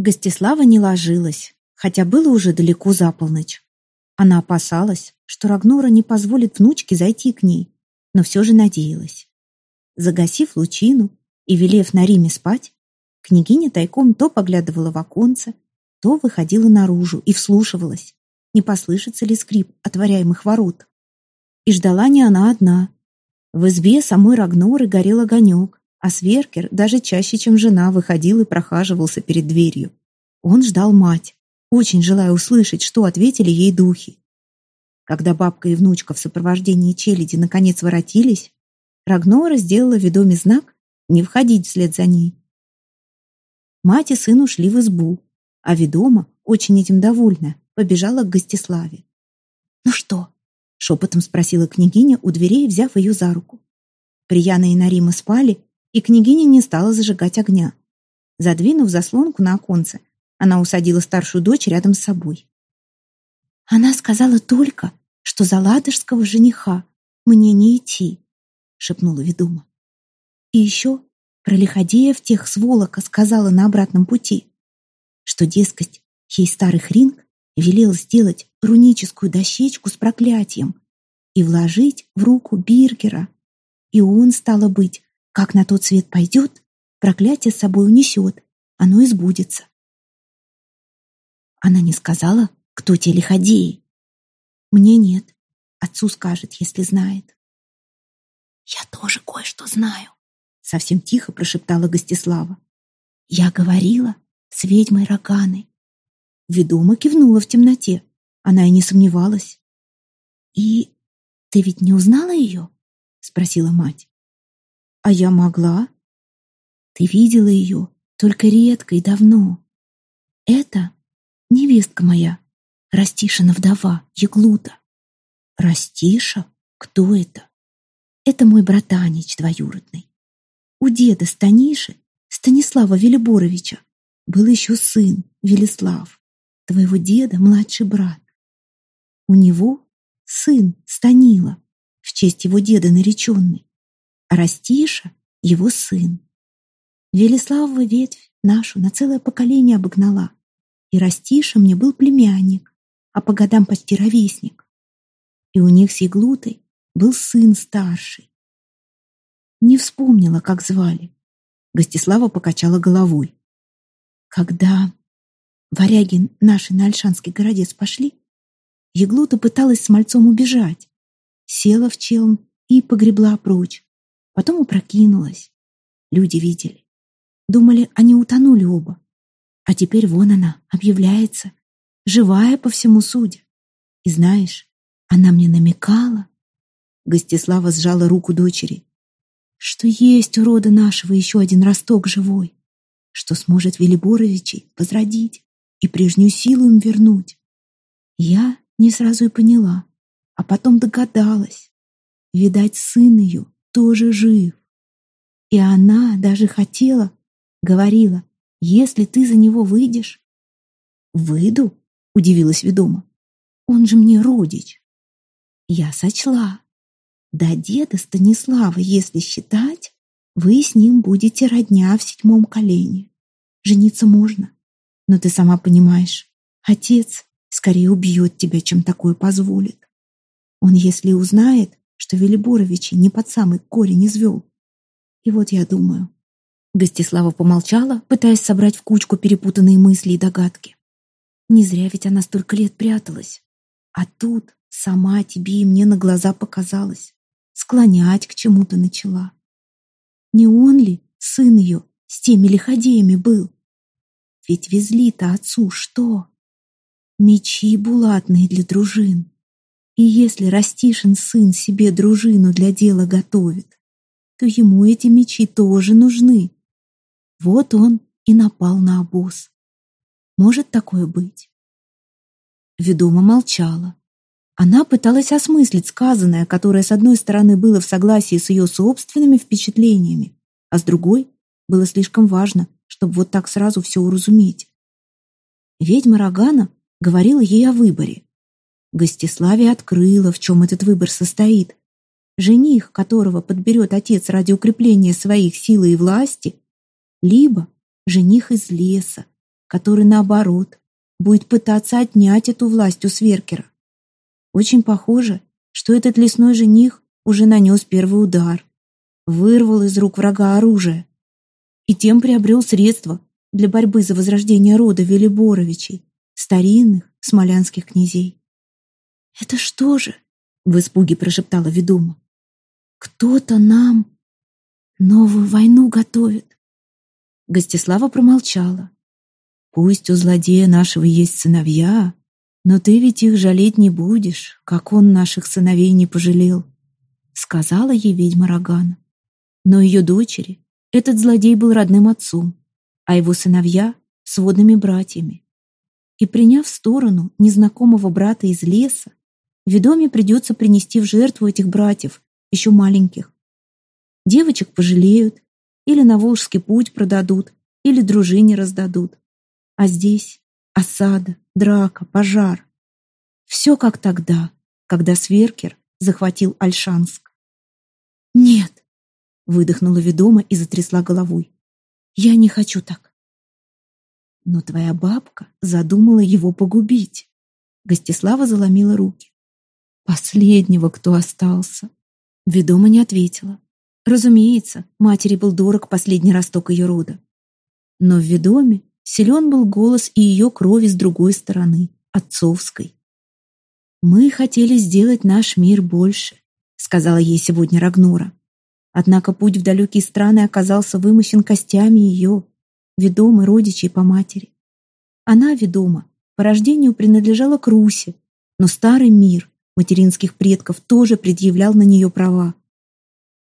Гостислава не ложилась, хотя было уже далеко за полночь. Она опасалась, что Рагнора не позволит внучке зайти к ней, но все же надеялась. Загасив лучину и велев на Риме спать, княгиня тайком то поглядывала в оконце, то выходила наружу и вслушивалась, не послышится ли скрип отворяемых ворот. И ждала не она одна. В избе самой Рагноры горел огонек, а Сверкер даже чаще, чем жена, выходил и прохаживался перед дверью. Он ждал мать, очень желая услышать, что ответили ей духи. Когда бабка и внучка в сопровождении челяди наконец воротились, Рагнора сделала ведоме знак не входить вслед за ней. Мать и сын ушли в избу, а ведома, очень этим довольна, побежала к Гостиславе. «Ну что?» — шепотом спросила княгиня у дверей, взяв ее за руку. Прияна и Нарима спали, и княгиня не стала зажигать огня. Задвинув заслонку на оконце, она усадила старшую дочь рядом с собой. «Она сказала только, что за ладожского жениха мне не идти», — шепнула ведума. «И еще про лиходеев тех сволока сказала на обратном пути, что, дескать, ей старый хринг велел сделать руническую дощечку с проклятием и вложить в руку Биргера. И он, стало быть, как на тот свет пойдет, проклятие с собой унесет, оно избудется. Она не сказала, кто те лиходеи. Мне нет. Отцу скажет, если знает. Я тоже кое-что знаю, совсем тихо прошептала Гостислава. Я говорила с ведьмой Роганой. Ведома кивнула в темноте. Она и не сомневалась. «И ты ведь не узнала ее?» — спросила мать. А я могла. Ты видела ее только редко и давно. Это невестка моя, Растишина вдова, Еглута. Растиша? Кто это? Это мой братанич двоюродный. У деда Станиши, Станислава Велиборовича, был еще сын, Велислав, твоего деда младший брат. У него сын Станила, в честь его деда нареченный Растиша — его сын. Велиславова ветвь нашу на целое поколение обогнала, и Растиша мне был племянник, а по годам почти ровесник. И у них с Еглутой был сын старший. Не вспомнила, как звали. Гостислава покачала головой. Когда варяги наши на Альшанский городец пошли, Еглута пыталась с мальцом убежать, села в челн и погребла прочь, Потом опрокинулась. Люди видели. Думали, они утонули оба. А теперь вон она, объявляется, живая по всему судя. И знаешь, она мне намекала. Гостислава сжала руку дочери. Что есть у рода нашего еще один росток живой, что сможет Велиборовичей возродить и прежнюю силу им вернуть. Я не сразу и поняла, а потом догадалась. Видать, сын ее тоже жив. И она даже хотела, говорила, если ты за него выйдешь. Выйду, удивилась ведома. Он же мне родич. Я сочла. Да деда Станислава, если считать, вы с ним будете родня в седьмом колене. Жениться можно, но ты сама понимаешь, отец скорее убьет тебя, чем такое позволит. Он, если узнает, что Велиборовича не под самый корень извел. И вот я думаю. Гостислава помолчала, пытаясь собрать в кучку перепутанные мысли и догадки. Не зря ведь она столько лет пряталась. А тут сама тебе и мне на глаза показалась. Склонять к чему-то начала. Не он ли, сын ее, с теми лиходеями был? Ведь везли-то отцу что? Мечи булатные для дружин. И если Растишин сын себе дружину для дела готовит, то ему эти мечи тоже нужны. Вот он и напал на обоз. Может такое быть? Ведома молчала. Она пыталась осмыслить сказанное, которое, с одной стороны, было в согласии с ее собственными впечатлениями, а с другой было слишком важно, чтобы вот так сразу все уразуметь. Ведьма Рогана говорила ей о выборе. Гостиславе открыла, в чем этот выбор состоит. Жених, которого подберет отец ради укрепления своих сил и власти, либо жених из леса, который, наоборот, будет пытаться отнять эту власть у Сверкера. Очень похоже, что этот лесной жених уже нанес первый удар, вырвал из рук врага оружие и тем приобрел средства для борьбы за возрождение рода Велиборовичей, старинных смолянских князей. «Это что же?» — в испуге прошептала ведома. «Кто-то нам новую войну готовит». Гостислава промолчала. «Пусть у злодея нашего есть сыновья, но ты ведь их жалеть не будешь, как он наших сыновей не пожалел», — сказала ей ведьма Рогана. Но ее дочери этот злодей был родным отцом, а его сыновья — сводными братьями. И приняв сторону незнакомого брата из леса, Ведоме придется принести в жертву этих братьев, еще маленьких. Девочек пожалеют, или на Волжский путь продадут, или дружине раздадут. А здесь осада, драка, пожар. Все как тогда, когда Сверкер захватил Альшанск. «Нет», — выдохнула ведома и затрясла головой. «Я не хочу так». Но твоя бабка задумала его погубить. Гостислава заломила руки. Последнего, кто остался. Ведома не ответила. Разумеется, матери был дорог последний росток ее рода. Но в ведоме силен был голос и ее крови с другой стороны, отцовской. «Мы хотели сделать наш мир больше», — сказала ей сегодня Рагнора. Однако путь в далекие страны оказался вымощен костями ее, ведомой родичей по матери. Она, ведома, по рождению принадлежала к Руси, но старый мир, материнских предков тоже предъявлял на нее права.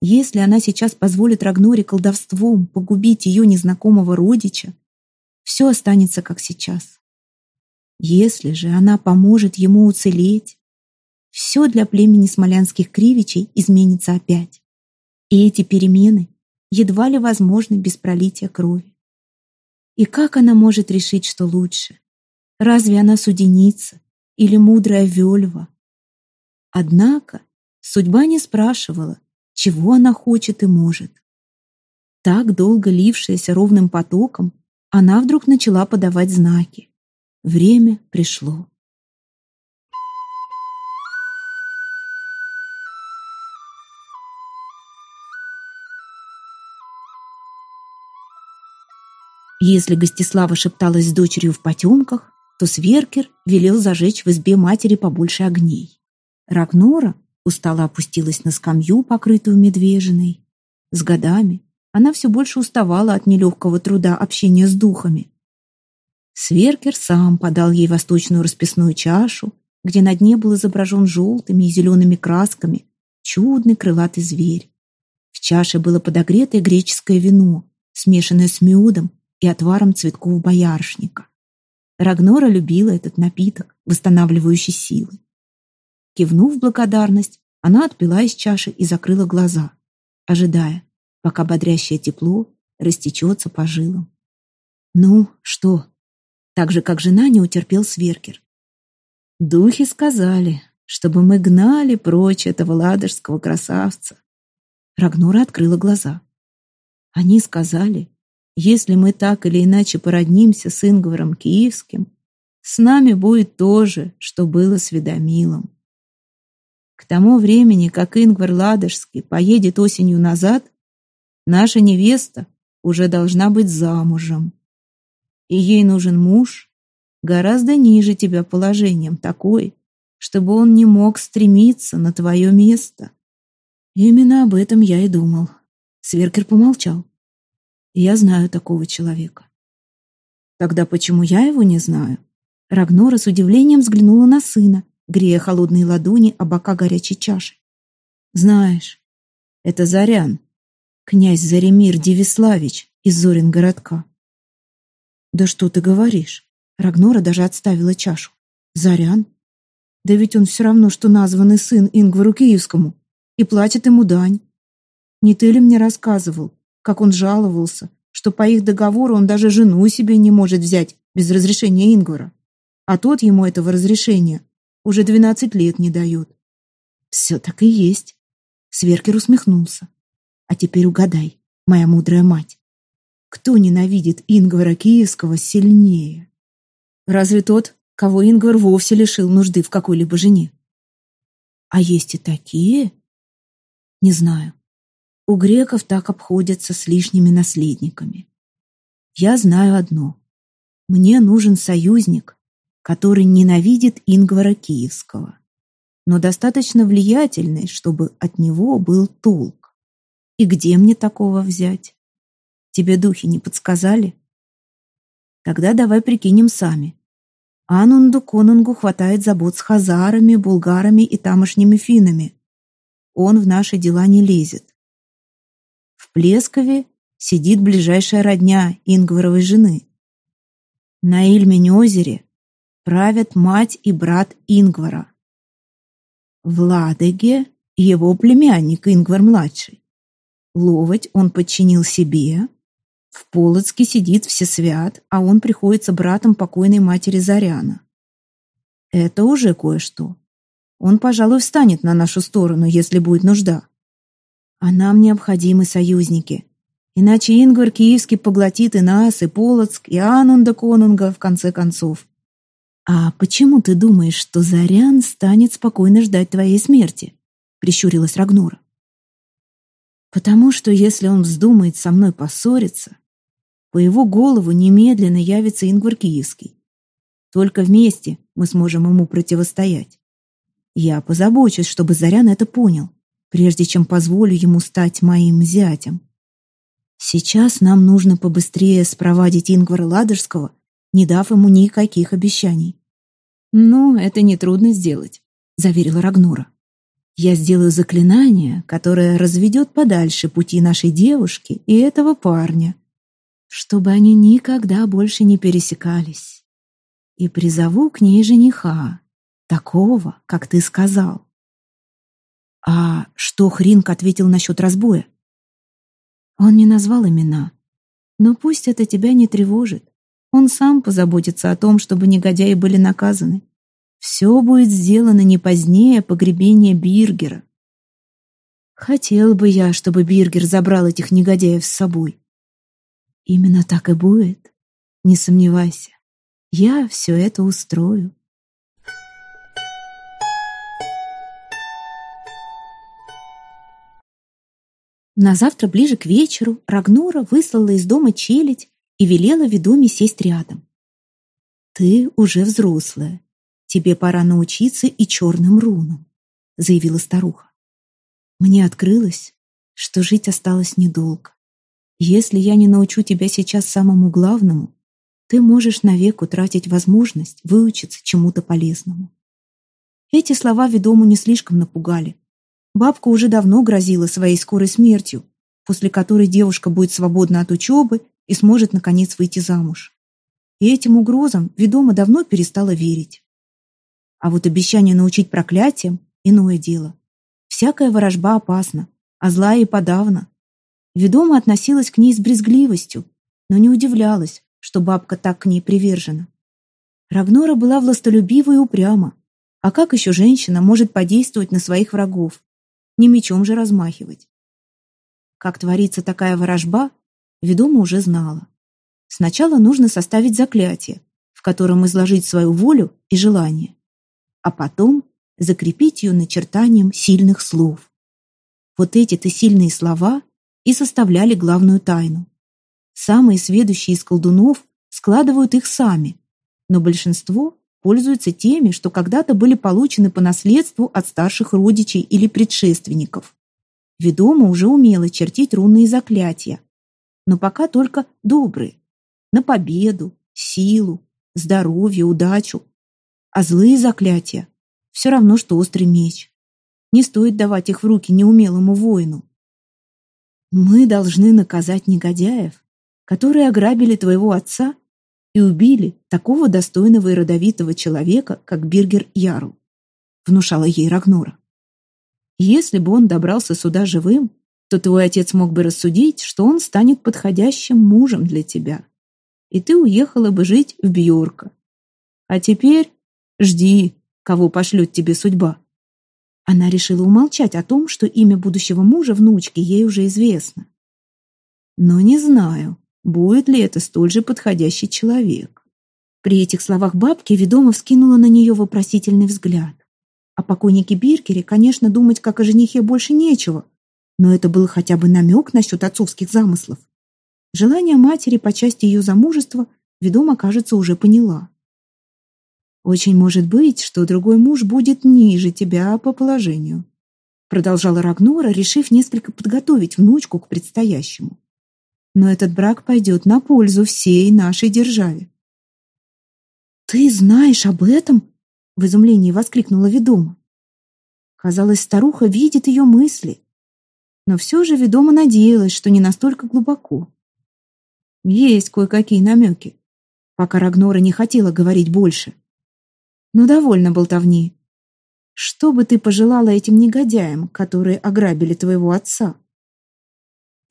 Если она сейчас позволит Рагноре колдовством погубить ее незнакомого родича, все останется как сейчас. Если же она поможет ему уцелеть, все для племени смолянских кривичей изменится опять. И эти перемены едва ли возможны без пролития крови. И как она может решить, что лучше? Разве она суденица или мудрая Вельва? Однако судьба не спрашивала, чего она хочет и может. Так долго лившаяся ровным потоком, она вдруг начала подавать знаки. Время пришло. Если Гостислава шепталась с дочерью в потемках, то Сверкер велел зажечь в избе матери побольше огней. Рагнора устало опустилась на скамью, покрытую медвежиной. С годами она все больше уставала от нелегкого труда общения с духами. Сверкер сам подал ей восточную расписную чашу, где на дне был изображен желтыми и зелеными красками чудный крылатый зверь. В чаше было подогретое греческое вино, смешанное с медом и отваром цветков боярышника. Рагнора любила этот напиток, восстанавливающий силы. Кивнув благодарность, она отпила из чаши и закрыла глаза, ожидая, пока бодрящее тепло растечется по жилам. «Ну, что?» Так же, как жена, не утерпел Сверкер. «Духи сказали, чтобы мы гнали прочь этого ладожского красавца». Рагнора открыла глаза. Они сказали, если мы так или иначе породнимся с Ингваром Киевским, с нами будет то же, что было с Ведомилом. К тому времени, как Ингвар Ладожский поедет осенью назад, наша невеста уже должна быть замужем. И ей нужен муж гораздо ниже тебя положением, такой, чтобы он не мог стремиться на твое место. Именно об этом я и думал. Сверкер помолчал. Я знаю такого человека. Тогда почему я его не знаю? Рагнора с удивлением взглянула на сына, грея холодные ладони о бока горячей чаши. «Знаешь, это Зарян, князь Заремир Девиславич из Зорин-городка». «Да что ты говоришь?» Рагнора даже отставила чашу. «Зарян? Да ведь он все равно, что названный сын Ингвару Киевскому, и платит ему дань. Не ты ли мне рассказывал, как он жаловался, что по их договору он даже жену себе не может взять без разрешения Ингвара, а тот ему этого разрешения уже двенадцать лет не дают. Все так и есть. Сверкер усмехнулся. А теперь угадай, моя мудрая мать. кто ненавидит Ингвара Киевского сильнее? Разве тот, кого Ингвар вовсе лишил нужды в какой-либо жене? А есть и такие? Не знаю. У греков так обходятся с лишними наследниками. Я знаю одно. Мне нужен союзник, который ненавидит Ингвара Киевского, но достаточно влиятельный, чтобы от него был толк. И где мне такого взять? Тебе духи не подсказали? Тогда давай прикинем сами. Анунду Конунгу хватает забот с хазарами, булгарами и тамошними финами. Он в наши дела не лезет. В Плескове сидит ближайшая родня Ингваровой жены. На Ильмень озере правят мать и брат Ингвара. В Ладоге его племянник Ингвар-младший. Ловоть он подчинил себе. В Полоцке сидит Всесвят, а он приходится братом покойной матери Заряна. Это уже кое-что. Он, пожалуй, встанет на нашу сторону, если будет нужда. А нам необходимы союзники, Иначе Ингвар Киевский поглотит и нас, и Полоцк, и Анунда Конунга, в конце концов. «А почему ты думаешь, что Зарян станет спокойно ждать твоей смерти?» — прищурилась Рагнура. «Потому что если он вздумает со мной поссориться, по его голову немедленно явится Ингвар Киевский. Только вместе мы сможем ему противостоять. Я позабочусь, чтобы Зарян это понял, прежде чем позволю ему стать моим зятем. Сейчас нам нужно побыстрее спровадить Ингвара Ладожского, не дав ему никаких обещаний. «Ну, это нетрудно сделать», — заверила Рагнура. «Я сделаю заклинание, которое разведет подальше пути нашей девушки и этого парня, чтобы они никогда больше не пересекались. И призову к ней жениха, такого, как ты сказал». «А что Хринк ответил насчет разбоя?» Он не назвал имена. Но пусть это тебя не тревожит. Он сам позаботится о том, чтобы негодяи были наказаны. Все будет сделано не позднее погребения Биргера. Хотел бы я, чтобы Биргер забрал этих негодяев с собой. Именно так и будет. Не сомневайся. Я все это устрою. На завтра ближе к вечеру Рагнура выслала из дома челядь и велела ведоме сесть рядом. «Ты уже взрослая. Тебе пора научиться и черным рунам», — заявила старуха. «Мне открылось, что жить осталось недолго. Если я не научу тебя сейчас самому главному, ты можешь навек утратить возможность выучиться чему-то полезному». Эти слова ведому не слишком напугали. Бабка уже давно грозила своей скорой смертью, после которой девушка будет свободна от учебы и сможет, наконец, выйти замуж. И этим угрозам ведома давно перестала верить. А вот обещание научить проклятиям – иное дело. Всякая ворожба опасна, а злая и подавно. Ведома относилась к ней с брезгливостью, но не удивлялась, что бабка так к ней привержена. Рагнора была властолюбива и упряма. А как еще женщина может подействовать на своих врагов? не мечом же размахивать. Как творится такая ворожба, ведома уже знала. Сначала нужно составить заклятие, в котором изложить свою волю и желание, а потом закрепить ее начертанием сильных слов. Вот эти-то сильные слова и составляли главную тайну. Самые сведущие из колдунов складывают их сами, но большинство пользуются теми, что когда-то были получены по наследству от старших родичей или предшественников. Ведома уже умела чертить рунные заклятия, но пока только добрые, на победу, силу, здоровье, удачу. А злые заклятия все равно, что острый меч. Не стоит давать их в руки неумелому воину. Мы должны наказать негодяев, которые ограбили твоего отца и убили такого достойного и родовитого человека, как Биргер Ярл, внушала ей Рагнора. Если бы он добрался сюда живым, то твой отец мог бы рассудить, что он станет подходящим мужем для тебя, и ты уехала бы жить в Бьорка. А теперь жди, кого пошлет тебе судьба. Она решила умолчать о том, что имя будущего мужа внучки ей уже известно. Но не знаю, будет ли это столь же подходящий человек. При этих словах бабки ведомо вскинула на нее вопросительный взгляд. О покойнике Биркере, конечно, думать как о женихе больше нечего, но это был хотя бы намек насчет отцовских замыслов. Желание матери по части ее замужества ведомо, кажется, уже поняла. «Очень может быть, что другой муж будет ниже тебя по положению», продолжала Рагнора, решив несколько подготовить внучку к предстоящему. «Но этот брак пойдет на пользу всей нашей державе». «Ты знаешь об этом?» в изумлении воскликнула ведома. Казалось, старуха видит ее мысли, но все же ведома надеялась, что не настолько глубоко. Есть кое-какие намеки, пока Рагнора не хотела говорить больше. Но довольно болтовни. Что бы ты пожелала этим негодяям, которые ограбили твоего отца?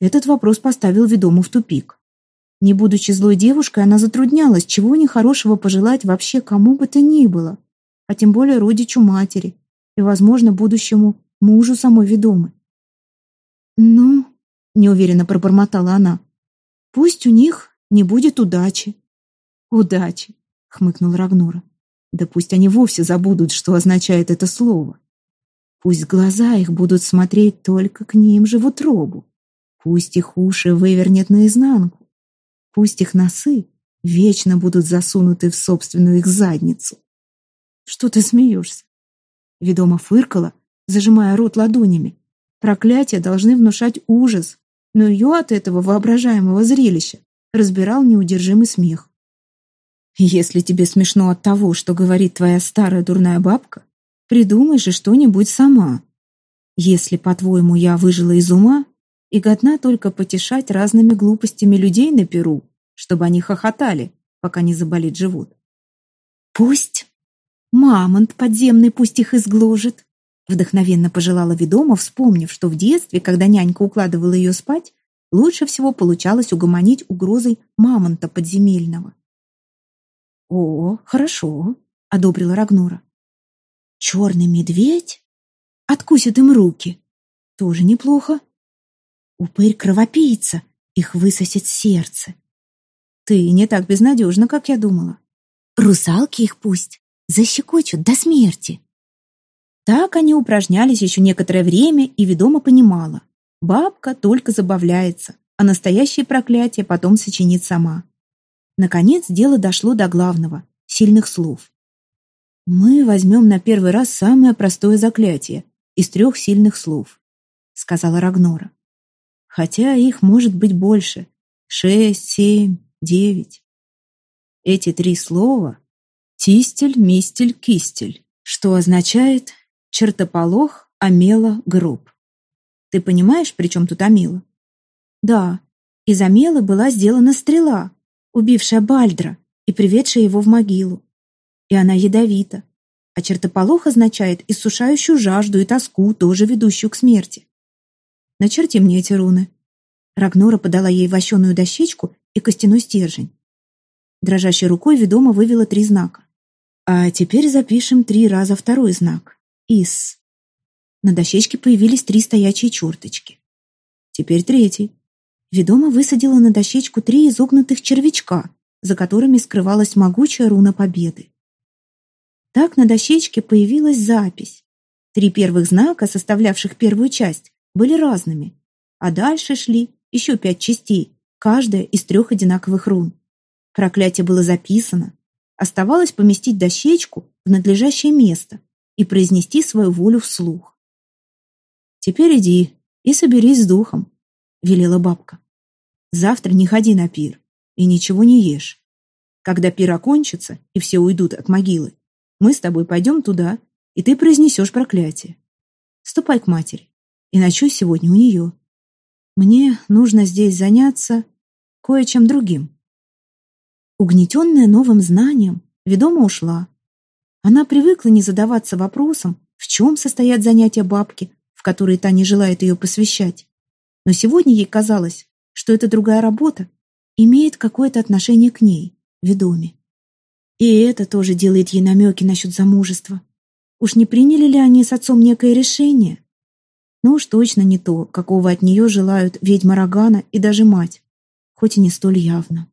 Этот вопрос поставил ведому в тупик. Не будучи злой девушкой, она затруднялась, чего нехорошего пожелать вообще кому бы то ни было, а тем более родичу матери и, возможно, будущему мужу самой ведомы. «Ну», — неуверенно пробормотала она, — «пусть у них не будет удачи». «Удачи», — хмыкнул Рагнора. Да пусть они вовсе забудут, что означает это слово. Пусть глаза их будут смотреть только к ним же в утробу. Пусть их уши вывернет наизнанку. Пусть их носы вечно будут засунуты в собственную их задницу. Что ты смеешься? Ведома фыркала, зажимая рот ладонями. Проклятия должны внушать ужас, но ее от этого воображаемого зрелища разбирал неудержимый смех. Если тебе смешно от того, что говорит твоя старая дурная бабка, придумай же что-нибудь сама. Если, по-твоему, я выжила из ума и годна только потешать разными глупостями людей на перу, чтобы они хохотали, пока не заболит живот. Пусть. Мамонт подземный пусть их изгложит. Вдохновенно пожелала ведома, вспомнив, что в детстве, когда нянька укладывала ее спать, лучше всего получалось угомонить угрозой мамонта подземельного. «О, хорошо», — одобрила Рагнора. «Черный медведь? Откусит им руки. Тоже неплохо. Упырь-кровопийца, их высосет сердце. Ты не так безнадежна, как я думала. Русалки их пусть защекочут до смерти». Так они упражнялись еще некоторое время и ведомо понимала. Бабка только забавляется, а настоящее проклятие потом сочинит сама. Наконец дело дошло до главного — сильных слов. «Мы возьмем на первый раз самое простое заклятие из трех сильных слов», — сказала Рагнора. «Хотя их может быть больше. Шесть, семь, девять. Эти три слова — тистель, мистель, кистель, что означает чертополох, амела, гроб. Ты понимаешь, при чем тут амела? Да, из амелы была сделана стрела, убившая Бальдра и приведшая его в могилу. И она ядовита. А чертополох означает иссушающую жажду и тоску, тоже ведущую к смерти. Начерти мне эти руны. Рагнора подала ей вощеную дощечку и костяной стержень. Дрожащей рукой ведомо вывела три знака. А теперь запишем три раза второй знак. Ис. На дощечке появились три стоячие черточки. Теперь третий. Ведома высадила на дощечку три изогнутых червячка, за которыми скрывалась могучая руна победы. Так на дощечке появилась запись. Три первых знака, составлявших первую часть, были разными, а дальше шли еще пять частей, каждая из трех одинаковых рун. Проклятие было записано. Оставалось поместить дощечку в надлежащее место и произнести свою волю вслух. «Теперь иди и соберись с духом», — велела бабка. Завтра не ходи на пир и ничего не ешь. Когда пир окончится и все уйдут от могилы, мы с тобой пойдем туда, и ты произнесешь проклятие. Ступай к матери и ночуй сегодня у нее. Мне нужно здесь заняться кое-чем другим. Угнетенная новым знанием, ведома ушла. Она привыкла не задаваться вопросом, в чем состоят занятия бабки, в которые та не желает ее посвящать. Но сегодня ей казалось, что эта другая работа имеет какое-то отношение к ней, ведоме. И это тоже делает ей намеки насчет замужества. Уж не приняли ли они с отцом некое решение? Ну уж точно не то, какого от нее желают ведьма Рогана и даже мать. хоть и не столь явно.